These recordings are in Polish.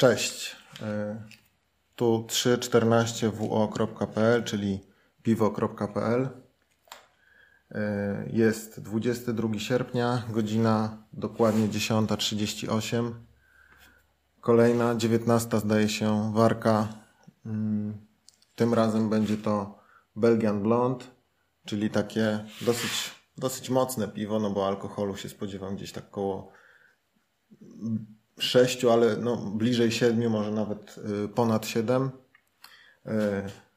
Cześć. E, tu 314wo.pl, czyli piwo.pl. E, jest 22 sierpnia, godzina dokładnie 10.38. Kolejna, 19 zdaje się, warka. Mm, tym razem będzie to Belgian Blonde, czyli takie dosyć, dosyć mocne piwo, no bo alkoholu się spodziewam gdzieś tak koło sześciu, ale no, bliżej siedmiu, może nawet y, ponad siedem. Y,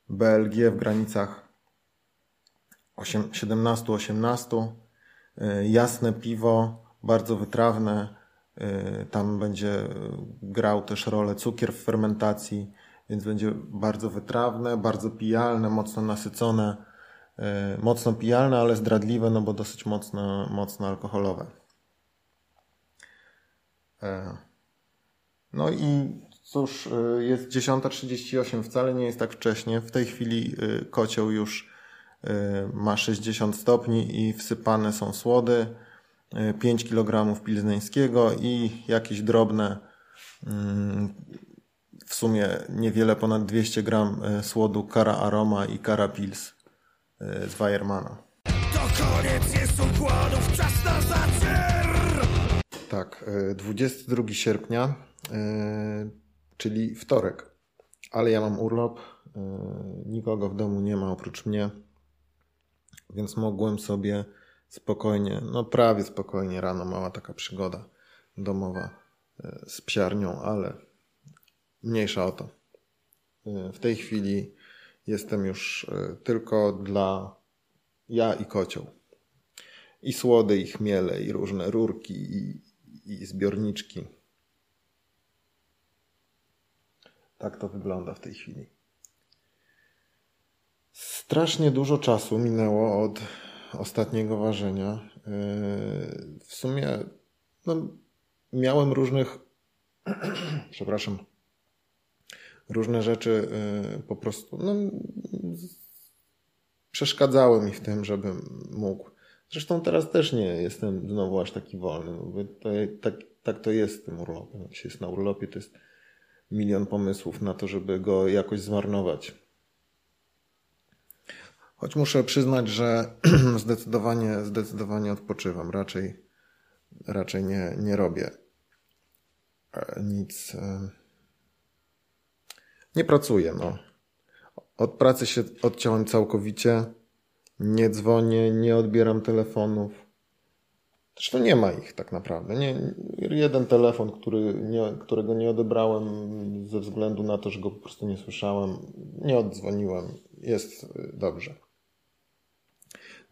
BLG w granicach 17-18. Y, jasne piwo, bardzo wytrawne. Tam będzie grał też rolę cukier w fermentacji, więc będzie bardzo wytrawne, bardzo pijalne, mocno nasycone. Mocno pijalne, ale zdradliwe, no bo dosyć mocno, mocno alkoholowe. No i cóż, y, jest 10.38, wcale nie jest tak wcześnie. W tej chwili y, kocioł już y, ma 60 stopni i wsypane są słody, 5 kg pilzneńskiego i jakieś drobne, mm, w sumie niewiele ponad 200 gram słodu Kara Aroma i Kara Pils z Weiermana. To koniec jest układów, czas na zacier! Tak, 22 sierpnia czyli wtorek. Ale ja mam urlop, e, nikogo w domu nie ma oprócz mnie, więc mogłem sobie spokojnie, no prawie spokojnie rano, mała taka przygoda domowa e, z psiarnią, ale mniejsza o to. W tej chwili jestem już tylko dla ja i kocioł. I słody, i chmiele, i różne rurki, i, i zbiorniczki. Tak to wygląda w tej chwili. Strasznie dużo czasu minęło od ostatniego ważenia. Yy, w sumie no, miałem różnych, przepraszam, różne rzeczy yy, po prostu no, przeszkadzały mi w tym, żebym mógł. Zresztą teraz też nie jestem znowu aż taki wolny. To, tak, tak to jest z tym urlopem. Jak się jest na urlopie, to jest milion pomysłów na to, żeby go jakoś zmarnować. Choć muszę przyznać, że zdecydowanie, zdecydowanie odpoczywam. Raczej, raczej nie, nie robię e, nic. E, nie pracuję. No. Od pracy się odciąłem całkowicie. Nie dzwonię, nie odbieram telefonów. Zresztą nie ma ich tak naprawdę. Nie, jeden telefon, który nie, którego nie odebrałem ze względu na to, że go po prostu nie słyszałem, nie oddzwoniłem. Jest y, dobrze.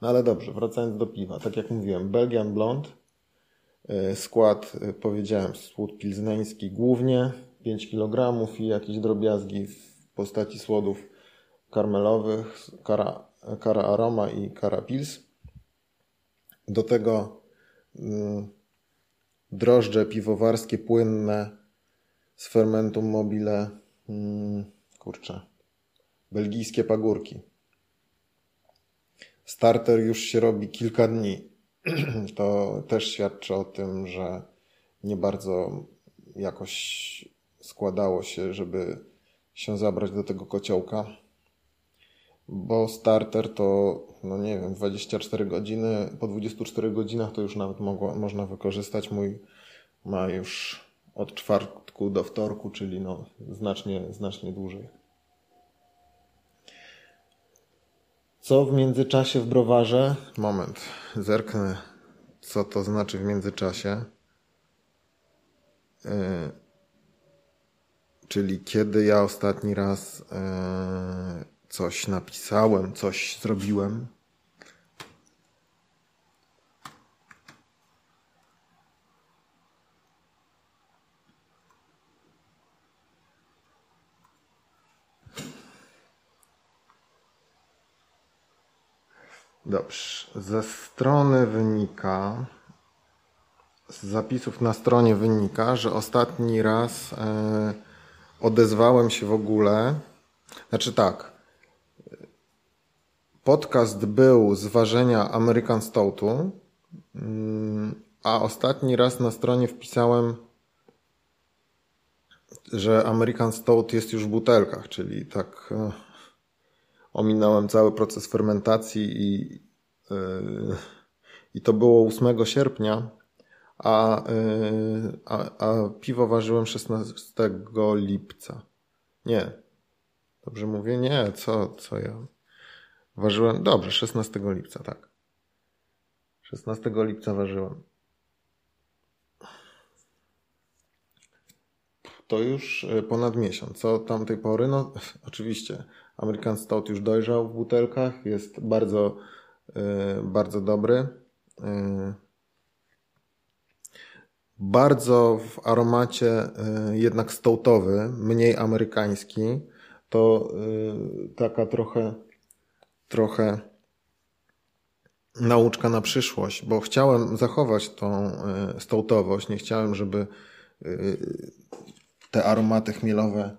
No ale dobrze, wracając do piwa. Tak jak mówiłem, Belgian Blond. Y, skład, y, powiedziałem, słód pilzneński głównie 5 kg i jakieś drobiazgi w postaci słodów karmelowych, kara, kara aroma i kara pils. Do tego drożdże piwowarskie płynne z fermentum mobile, mm, kurczę, belgijskie pagórki. Starter już się robi kilka dni. To też świadczy o tym, że nie bardzo jakoś składało się, żeby się zabrać do tego kociołka bo starter to, no nie wiem, 24 godziny, po 24 godzinach to już nawet mogło, można wykorzystać. Mój ma już od czwartku do wtorku, czyli no znacznie, znacznie dłużej. Co w międzyczasie w browarze? Moment, zerknę, co to znaczy w międzyczasie. Yy, czyli kiedy ja ostatni raz yy, coś napisałem, coś zrobiłem. Dobrze. Ze strony wynika, z zapisów na stronie wynika, że ostatni raz e, odezwałem się w ogóle. Znaczy tak, Podcast był z ważenia American Stoutu, mm, a ostatni raz na stronie wpisałem że American Stout jest już w butelkach, czyli tak e, ominąłem cały proces fermentacji i, e, i to było 8 sierpnia, a, e, a, a piwo ważyłem 16 lipca. Nie. Dobrze mówię? Nie, co, co ja? Ważyłem, dobrze, 16 lipca, tak. 16 lipca ważyłem. To już e, ponad miesiąc. Co tamtej pory? No, oczywiście, American Stout już dojrzał w butelkach, jest bardzo, yy, bardzo dobry. Yy, bardzo w aromacie jednak stoutowy, mniej amerykański. To taka trochę, trochę nauczka na przyszłość, bo chciałem zachować tą stoutowość. Nie chciałem, żeby te aromaty chmielowe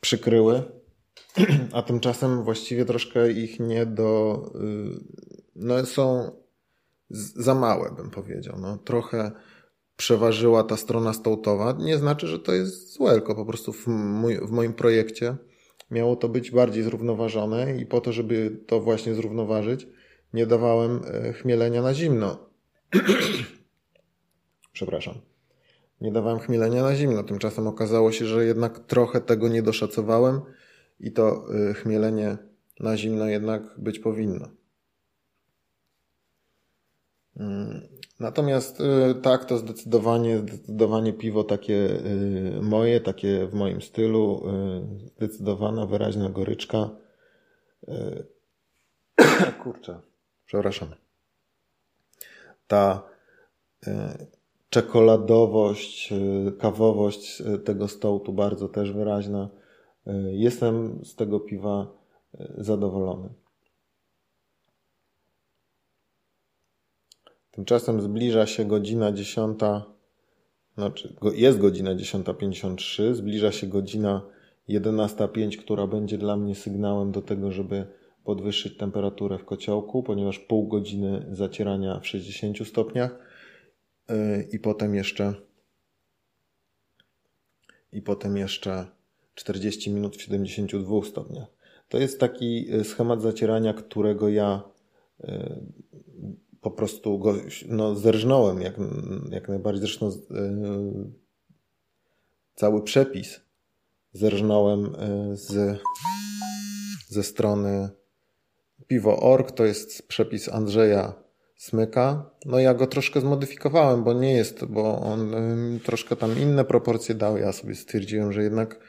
przykryły, a tymczasem właściwie troszkę ich nie do. Y, no, są za małe, bym powiedział. No, trochę przeważyła ta strona stołtowa. Nie znaczy, że to jest złe, tylko po prostu w, mój, w moim projekcie miało to być bardziej zrównoważone i po to, żeby to właśnie zrównoważyć, nie dawałem e, chmielenia na zimno. Przepraszam nie dawałem chmielenia na zimno. Tymczasem okazało się, że jednak trochę tego nie doszacowałem i to y, chmielenie na zimno jednak być powinno. Natomiast y, tak, to zdecydowanie, zdecydowanie piwo takie y, moje, takie w moim stylu, zdecydowana, wyraźna goryczka. Kurczę, przepraszam. Ta czekoladowość, y, kawowość y, tego stołtu bardzo też wyraźna. Y, jestem z tego piwa zadowolony. Tymczasem zbliża się godzina 10, znaczy jest godzina 10.53, zbliża się godzina 11.05, która będzie dla mnie sygnałem do tego, żeby podwyższyć temperaturę w kociołku, ponieważ pół godziny zacierania w 60 stopniach Y, i potem jeszcze i potem jeszcze 40 minut w 72 stopniach. To jest taki y, schemat zacierania, którego ja y, po prostu go no, zerżnąłem jak, jak najbardziej. Zresztą cały przepis zerżnąłem z, ze strony Piwo.org. To jest przepis Andrzeja smyka. No ja go troszkę zmodyfikowałem, bo nie jest, bo on troszkę tam inne proporcje dał. Ja sobie stwierdziłem, że jednak,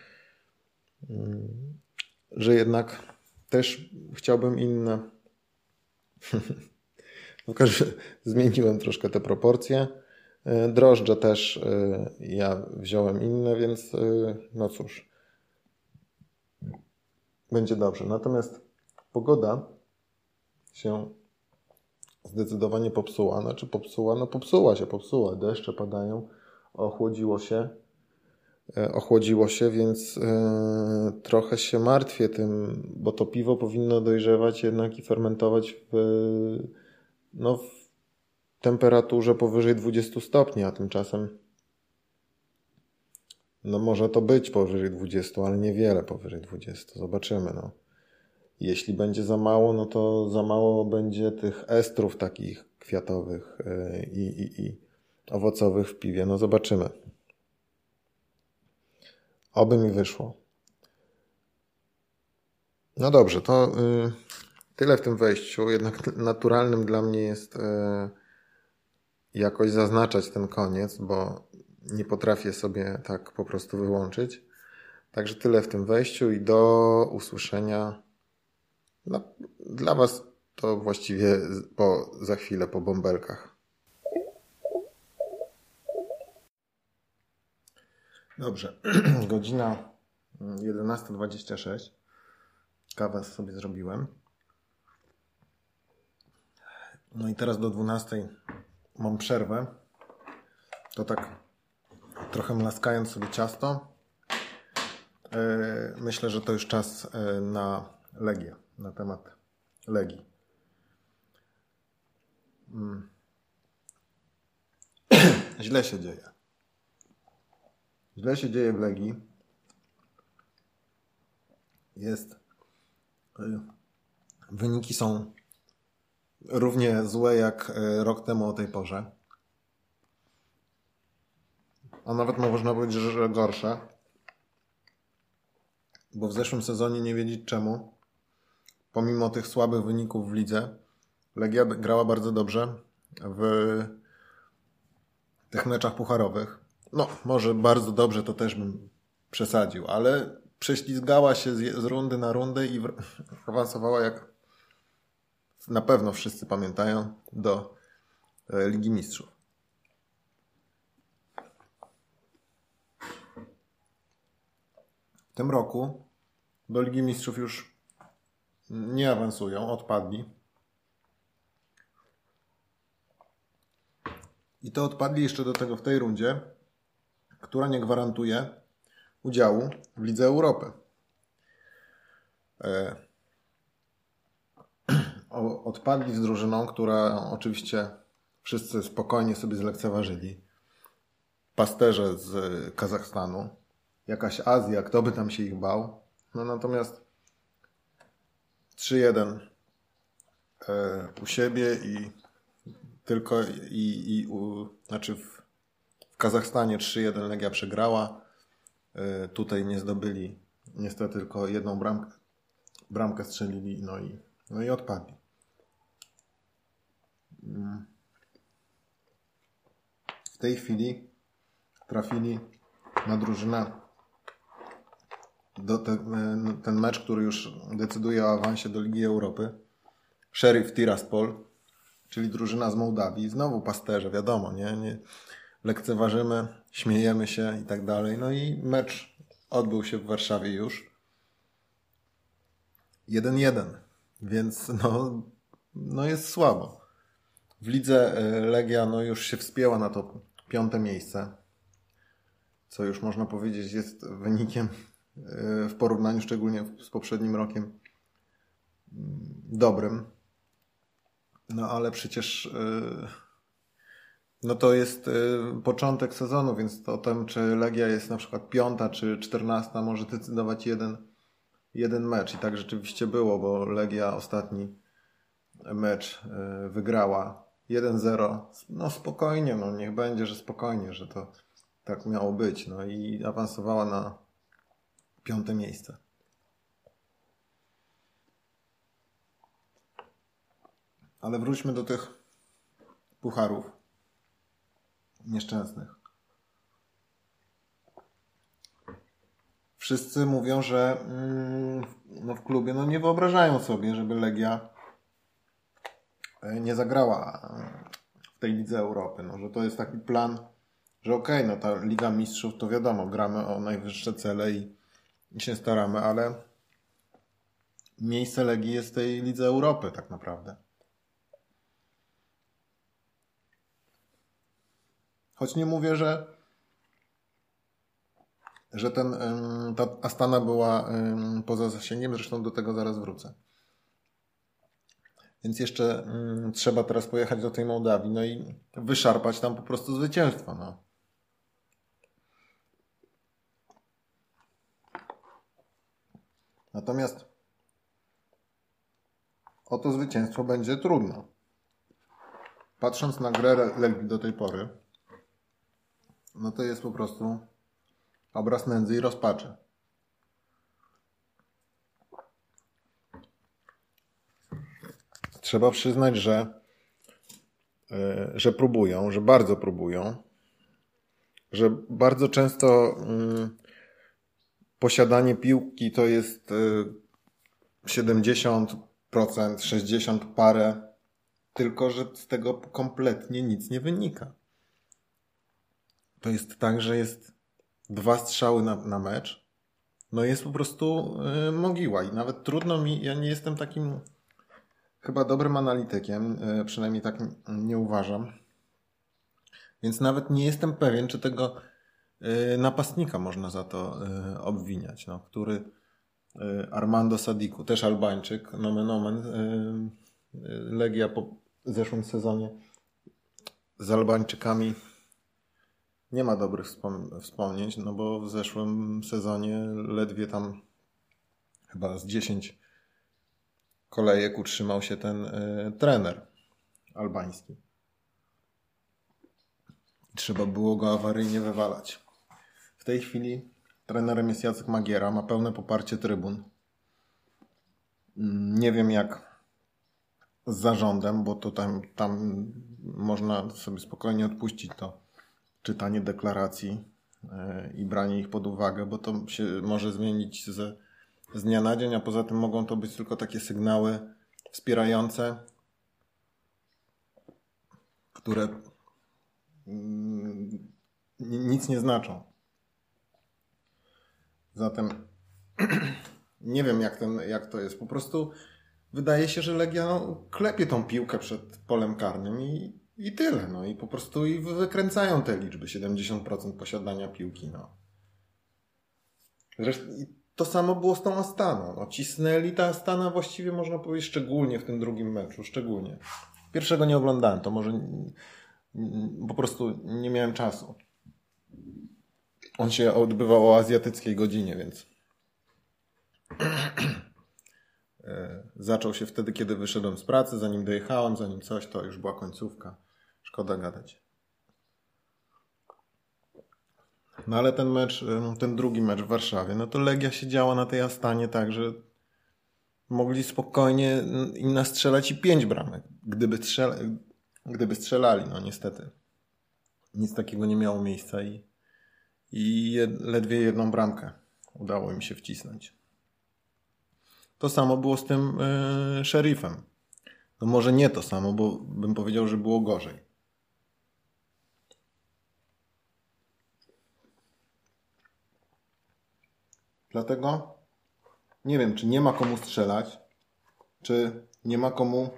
że jednak też chciałbym inne. no każdy, zmieniłem troszkę te proporcje. E, drożdże też e, ja wziąłem inne, więc e, no cóż, będzie dobrze. Natomiast pogoda się zdecydowanie popsuła. Znaczy popsuła, no popsuła się, popsuła. Deszcze padają, ochłodziło się, ochłodziło się, więc trochę się martwię tym, bo to piwo powinno dojrzewać jednak i fermentować w, no, w temperaturze powyżej 20 stopni, a tymczasem no może to być powyżej 20, ale niewiele powyżej 20. Zobaczymy, no. Jeśli będzie za mało, no to za mało będzie tych estrów takich kwiatowych e, i, i, i owocowych w piwie. No zobaczymy. Oby mi wyszło. No dobrze, to y, tyle w tym wejściu. Jednak naturalnym dla mnie jest y, jakoś zaznaczać ten koniec, bo nie potrafię sobie tak po prostu wyłączyć. Także tyle w tym wejściu i do usłyszenia no, dla Was to właściwie po, za chwilę po bąbelkach. Dobrze, godzina 11.26. Kawę sobie zrobiłem. No i teraz do 12 mam przerwę. To tak trochę mlaskając sobie ciasto. E, myślę, że to już czas e, na Legię na temat Legii. Hmm. Źle się dzieje. Źle się dzieje w Legii. jest. Y, wyniki są równie złe jak y, rok temu o tej porze. A nawet można powiedzieć, że gorsze. Bo w zeszłym sezonie nie wiedzieć czemu, pomimo tych słabych wyników w lidze, Legia grała bardzo dobrze w tych meczach pucharowych. No, może bardzo dobrze to też bym przesadził, ale prześlizgała się z rundy na rundę i awansowała jak na pewno wszyscy pamiętają do e, Ligi Mistrzów. W tym roku do Ligi Mistrzów już nie awansują, odpadli. I to odpadli jeszcze do tego w tej rundzie, która nie gwarantuje udziału w Lidze Europy. E, odpadli z drużyną, która oczywiście wszyscy spokojnie sobie zlekceważyli. Pasterze z Kazachstanu, jakaś Azja, kto by tam się ich bał. No natomiast 3-1 e, u siebie i tylko i, i u, znaczy w, w Kazachstanie 3-1 Legia przegrała. Y, tutaj nie zdobyli niestety tylko jedną bramkę, bramkę strzelili no i, no i odpadli. W tej chwili trafili na drużynę do te, y, ten mecz, który już decyduje o awansie do Ligi Europy. Sheriff Tiraspol czyli drużyna z Mołdawii. Znowu pasterze, wiadomo, nie? nie lekceważymy, śmiejemy się i tak dalej. No i mecz odbył się w Warszawie już. 1-1, więc no, no jest słabo. W lidze e, Legia no już się wspięła na to piąte miejsce, co już można powiedzieć jest wynikiem e, w porównaniu szczególnie z poprzednim rokiem mm, dobrym. No ale przecież y, no to jest y, początek sezonu, więc o tym, czy Legia jest na przykład piąta czy czternasta, może decydować jeden, jeden mecz. I tak rzeczywiście było, bo Legia ostatni mecz y, wygrała 1-0. No spokojnie, no niech będzie, że spokojnie, że to tak miało być. No i awansowała na piąte miejsce. Ale wróćmy do tych pucharów nieszczęsnych. Wszyscy mówią, że mm, no w klubie no nie wyobrażają sobie, żeby Legia nie zagrała e, w tej Lidze Europy. No, że to jest taki plan, że okej, okay, no ta Liga Mistrzów to wiadomo, gramy o najwyższe cele i, i się staramy, ale miejsce Legii jest w tej Lidze Europy tak naprawdę. Choć nie mówię, że, że ten, ta Astana była poza zasięgiem, zresztą do tego zaraz wrócę. Więc jeszcze trzeba teraz pojechać do tej Mołdawii, no i wyszarpać tam po prostu zwycięstwo. No. Natomiast o to zwycięstwo będzie trudno. Patrząc na grę Legii do tej pory, no to jest po prostu obraz nędzy i rozpaczy. Trzeba przyznać, że, e, że próbują, że bardzo próbują, że bardzo często mm, posiadanie piłki to jest 70%, e, 60 parę, tylko że z tego kompletnie nic nie wynika. To jest tak, że jest dwa strzały na, na mecz, no jest po prostu y, mogiła i nawet trudno mi, ja nie jestem takim chyba dobrym analitykiem, y, przynajmniej tak nie uważam, więc nawet nie jestem pewien, czy tego y, napastnika można za to y, obwiniać, no, który Armando Sadiku, też Albańczyk, nomen omen, Legia po zeszłym sezonie z Albańczykami. Nie ma dobrych wspom wspomnień, no bo w zeszłym sezonie ledwie tam chyba z 10 kolejek utrzymał się ten y, trener albański. Trzeba było go awaryjnie wywalać. W tej chwili trenerem jest Jacek Magiera, ma pełne poparcie trybun. Nie wiem jak z zarządem, bo to tam, tam można sobie spokojnie odpuścić to czytanie deklaracji e, i branie ich pod uwagę, bo to się może zmienić z, z dnia na dzień, a poza tym mogą to być tylko takie sygnały wspierające, które mm, nic nie znaczą. Zatem nie wiem, jak, ten, jak to jest. Po prostu wydaje się, że Legia no, klepie tą piłkę przed polem karnym i, i tyle. No. I po prostu i wykręcają te liczby. 70% posiadania piłki. No. Zresztą to samo było z tą Astaną. No, cisnęli ta Astana właściwie można powiedzieć szczególnie w tym drugim meczu. Szczególnie. Pierwszego nie oglądałem. To może po prostu nie miałem czasu. On się odbywał o azjatyckiej godzinie, więc e, zaczął się wtedy, kiedy wyszedłem z pracy, zanim dojechałem, zanim coś, to już była końcówka. Szkoda gadać. No ale ten mecz, e, ten drugi mecz w Warszawie, no to Legia siedziała na tej Astanie tak, że mogli spokojnie im nastrzelać i pięć bramek, gdyby, strzela, gdyby strzelali, no niestety. Nic takiego nie miało miejsca i i jed, ledwie jedną bramkę udało im się wcisnąć. To samo było z tym yy, szerifem. No może nie to samo, bo bym powiedział, że było gorzej. Dlatego nie wiem, czy nie ma komu strzelać, czy nie ma komu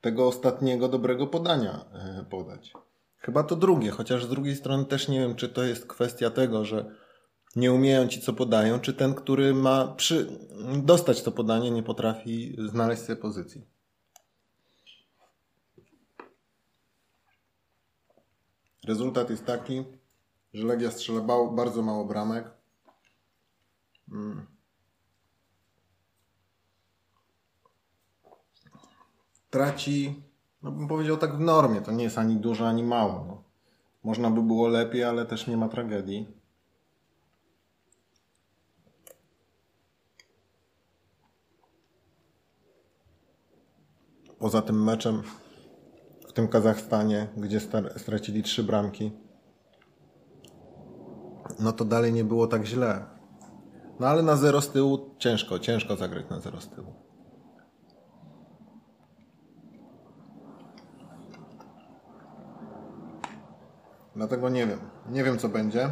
tego ostatniego dobrego podania e, podać. Chyba to drugie, chociaż z drugiej strony też nie wiem, czy to jest kwestia tego, że nie umieją ci, co podają, czy ten, który ma przy... dostać to podanie, nie potrafi znaleźć sobie pozycji. Rezultat jest taki, że Legia strzela bardzo mało bramek. Hmm. Traci no bym powiedział tak w normie. To nie jest ani dużo, ani mało. No. Można by było lepiej, ale też nie ma tragedii. Poza tym meczem w tym Kazachstanie, gdzie stracili trzy bramki, no to dalej nie było tak źle. No ale na zero z tyłu ciężko, ciężko zagrać na zero z tyłu. Dlatego nie wiem. Nie wiem, co będzie.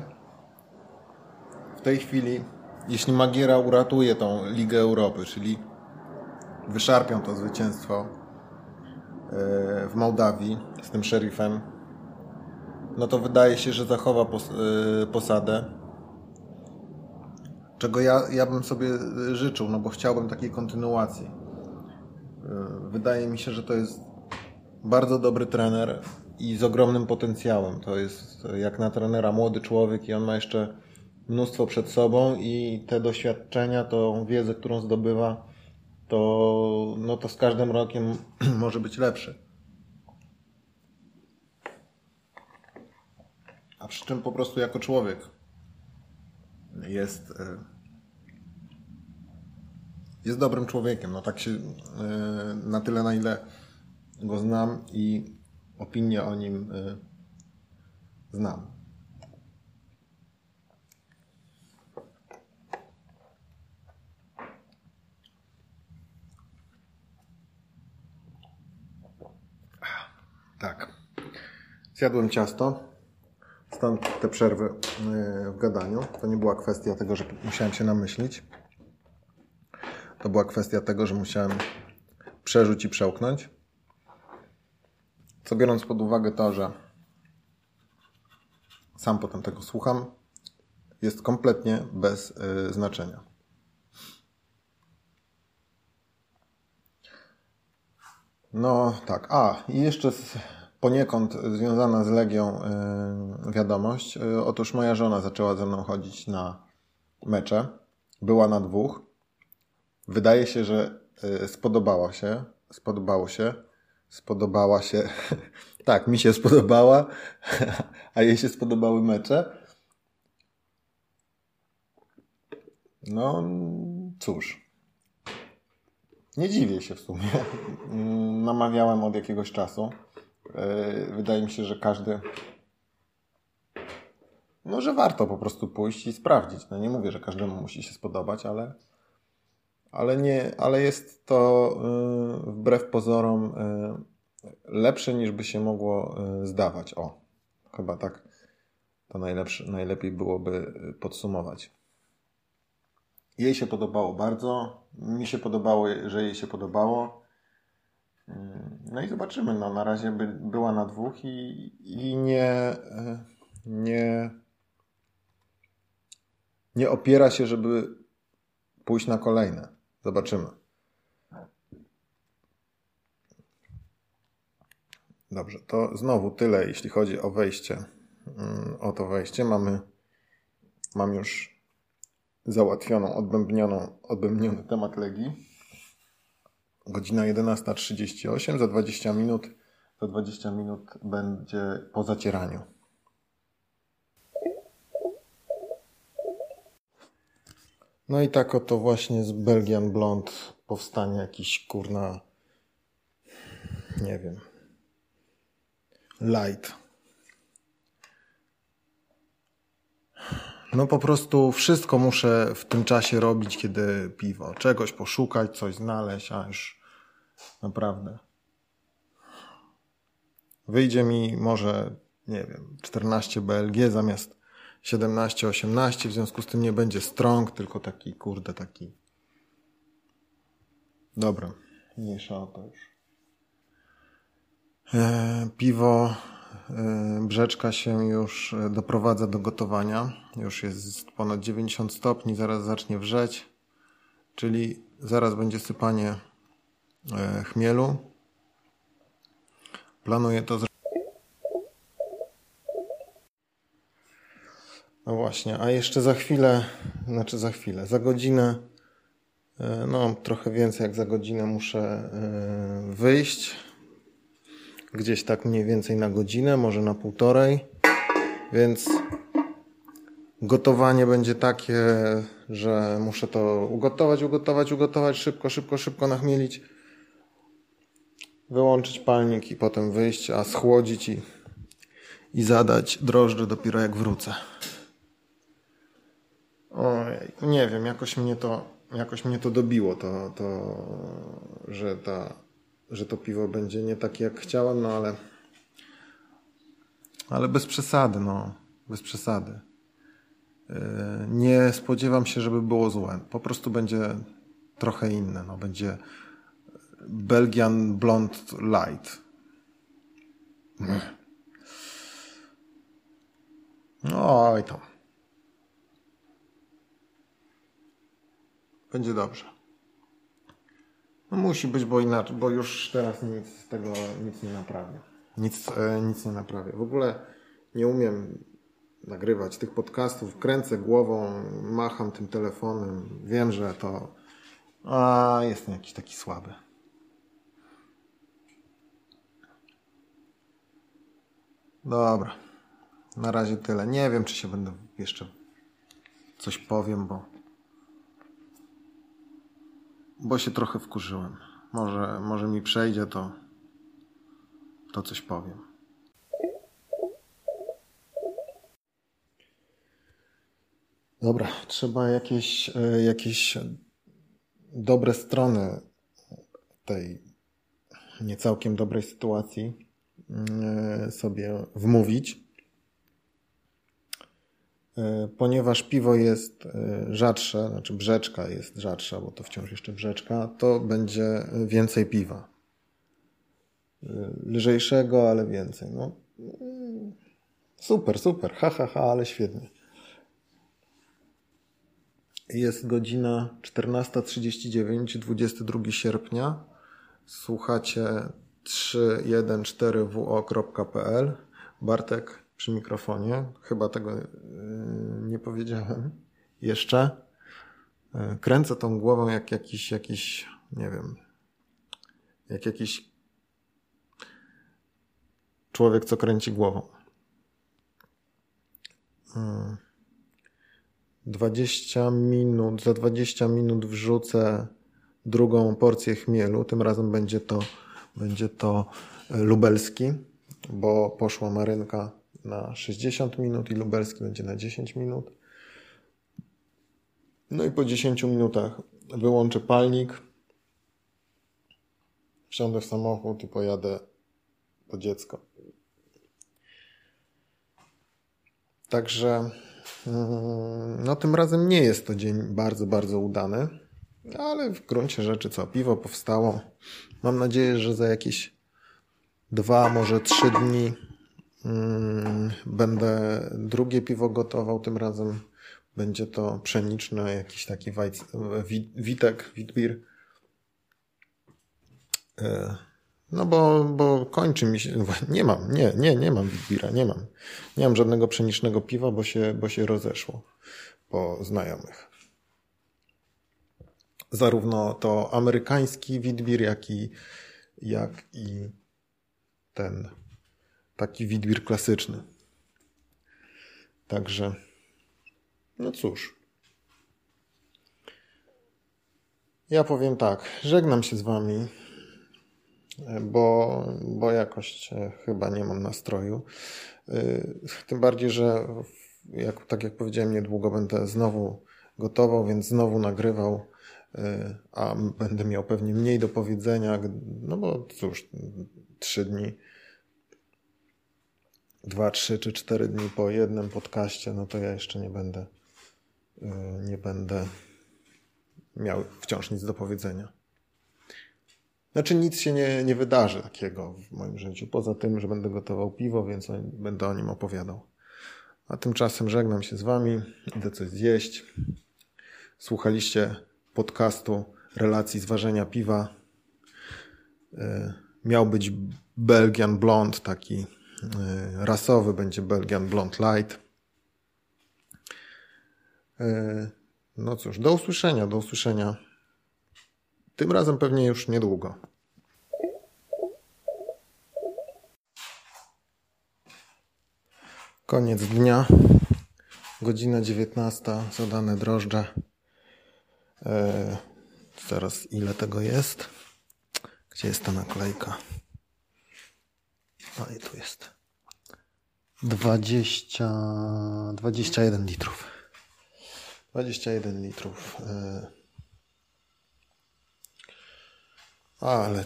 W tej chwili, jeśli Magiera uratuje tą Ligę Europy, czyli wyszarpią to zwycięstwo e, w Mołdawii z tym szerifem, no to wydaje się, że zachowa e, posadę. Czego ja, ja bym sobie życzył, no bo chciałbym takiej kontynuacji. E, wydaje mi się, że to jest bardzo dobry trener i z ogromnym potencjałem. To jest jak na trenera młody człowiek i on ma jeszcze mnóstwo przed sobą i te doświadczenia, tą wiedzę, którą zdobywa, to, no to z każdym rokiem może być lepszy. A przy czym po prostu jako człowiek jest e, jest dobrym człowiekiem. No tak się e, na tyle, na ile go znam i opinię o nim y, znam. Tak. Zjadłem ciasto. Stąd te przerwy y, w gadaniu. To nie była kwestia tego, że musiałem się namyślić. To była kwestia tego, że musiałem przerzuć i przełknąć. Co biorąc pod uwagę to, że sam potem tego słucham, jest kompletnie bez y, znaczenia. No tak, a i jeszcze poniekąd związana z Legią y, wiadomość. Y, otóż moja żona zaczęła ze mną chodzić na mecze. Była na dwóch. Wydaje się, że y, spodobała się, spodobało się, spodobała się, tak, mi się spodobała, a jej się spodobały mecze. No, cóż. Nie dziwię się w sumie. Namawiałem od jakiegoś czasu. Y, wydaje mi się, że każdy no, że warto po prostu pójść i sprawdzić. No nie mówię, że każdemu musi się spodobać, ale, ale, nie, ale jest to yy, wbrew pozorom yy, lepsze niż by się mogło yy, zdawać. O, chyba tak to najlepsze, najlepiej byłoby podsumować. Jej się podobało bardzo. Mi się podobało, że jej się podobało. No i zobaczymy. No, na razie by, była na dwóch i, i nie, nie nie opiera się, żeby pójść na kolejne. Zobaczymy. Dobrze, to znowu tyle, jeśli chodzi o wejście. Mm, o to wejście mamy, mam już załatwioną, odbębnioną, odbębniony temat Legii. Godzina 11.38, za 20 minut, za 20 minut będzie po zacieraniu. No i tak oto właśnie z Belgian Blond powstanie jakiś kurna, nie wiem, light. No po prostu wszystko muszę w tym czasie robić, kiedy piwo. Czegoś poszukać, coś znaleźć, a już naprawdę. Wyjdzie mi może, nie wiem, 14 BLG zamiast 17-18, w związku z tym nie będzie strong, tylko taki, kurde, taki. Dobra, mniejsza o to już. E, piwo e, brzeczka się już doprowadza do gotowania. Już jest ponad 90 stopni, zaraz zacznie wrzeć, czyli zaraz będzie sypanie e, chmielu. Planuję to zrobić. No właśnie, a jeszcze za chwilę, znaczy za chwilę, za godzinę, e, no trochę więcej jak za godzinę muszę e, wyjść. Gdzieś tak mniej więcej na godzinę, może na półtorej. Więc gotowanie będzie takie, że muszę to ugotować, ugotować, ugotować, szybko, szybko, szybko nachmielić. Wyłączyć palnik i potem wyjść, a schłodzić i, i zadać drożdże dopiero jak wrócę. Ojej, nie wiem, jakoś mnie to, jakoś mnie to dobiło, to, to, że, ta, że to piwo będzie nie takie jak chciałem, no ale, ale bez przesady, no, bez przesady. Yy, nie spodziewam się, żeby było złe. Po prostu będzie trochę inne, no, będzie Belgian Blond Light. No, oj tam. Będzie dobrze. No musi być, bo inaczej, bo już teraz nic z tego nic nie naprawię. Nic, e, nic nie naprawię. W ogóle nie umiem nagrywać tych podcastów. Kręcę głową, macham tym telefonem. Wiem, że to. A jestem jakiś taki słaby. Dobra. Na razie tyle. Nie wiem, czy się będę jeszcze coś powiem, bo bo się trochę wkurzyłem. Może, może mi przejdzie, to, to coś powiem. Dobra, trzeba jakieś, e, jakieś dobre strony tej niecałkiem dobrej sytuacji sobie wmówić. E, ponieważ piwo jest e, rzadsze, znaczy brzeczka jest rzadsza, bo to wciąż jeszcze brzeczka, to będzie więcej piwa. E, lżejszego, ale więcej. No, super, super, ha, ha, ha, ale świetnie. Jest godzina 14.39, 22 sierpnia. Słuchacie 314wo.pl. Bartek przy mikrofonie. Chyba tego yy, nie powiedziałem jeszcze. E, kręcę tą głową jak jakiś, jakiś, nie wiem, jak jakiś człowiek, co kręci głową. 20 minut, za 20 minut wrzucę drugą porcję chmielu. Tym razem będzie to, będzie to lubelski, bo poszła marynka na 60 minut i lubelski będzie na 10 minut. No i po 10 minutach wyłączę palnik, wsiądę w samochód i pojadę po dziecko. Także mm, no tym razem nie jest to dzień bardzo, bardzo udany, ale w gruncie rzeczy co, piwo powstało. Mam nadzieję, że za jakieś dwa, może trzy dni mm, będę drugie piwo gotował. Tym razem będzie to pszeniczne, jakiś taki wajc, witek, witbir. E, no bo, bo kończy mi się, nie mam, nie, nie, nie mam witbira, nie mam. Nie mam żadnego pszenicznego piwa, bo się, bo się rozeszło po znajomych. Zarówno to amerykański witbir, jak i, jak i ten taki witbir klasyczny. Także, no cóż. Ja powiem tak, żegnam się z wami, bo, bo jakoś chyba nie mam nastroju. E, tym bardziej, że jak, tak jak powiedziałem, niedługo będę znowu gotował, więc znowu nagrywał, a będę miał pewnie mniej do powiedzenia, no bo cóż, trzy dni dwa, trzy czy cztery dni po jednym podcaście, no to ja jeszcze nie będę y, nie będę miał wciąż nic do powiedzenia. Znaczy nic się nie, nie wydarzy takiego w moim życiu, poza tym, że będę gotował piwo, więc będę o nim opowiadał. A tymczasem żegnam się z wami, idę coś zjeść. Słuchaliście podcastu relacji zważenia piwa. Y, miał być Belgian Blond, taki E, rasowy będzie Belgian Blond Light. E, no cóż, do usłyszenia, do usłyszenia. Tym razem pewnie już niedługo. Koniec dnia. Godzina 19. Zadane drożdże. Zaraz ile tego jest? Gdzie jest ta naklejka? No i tu jest. 20, 21 litrów. 21 litrów. E, ale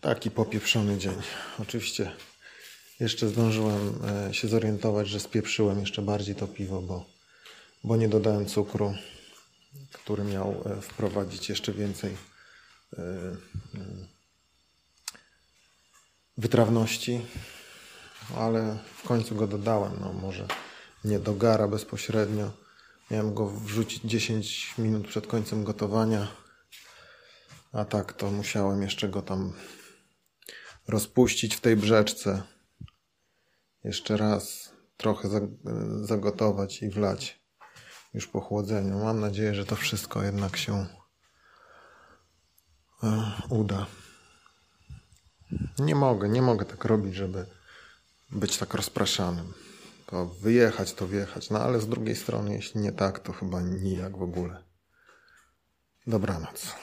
taki popieprzony dzień. Oczywiście jeszcze zdążyłem e, się zorientować, że spieprzyłem jeszcze bardziej to piwo, bo, bo nie dodałem cukru, który miał e, wprowadzić jeszcze więcej wytrawności, ale w końcu go dodałem. No może nie do gara bezpośrednio. Miałem go wrzucić 10 minut przed końcem gotowania, a tak to musiałem jeszcze go tam rozpuścić w tej brzeczce. Jeszcze raz trochę zagotować i wlać już po chłodzeniu. Mam nadzieję, że to wszystko jednak się e, uda. Nie mogę, nie mogę tak robić, żeby być tak rozpraszanym. To wyjechać, to wjechać. No ale z drugiej strony, jeśli nie tak, to chyba nijak w ogóle. Dobranoc.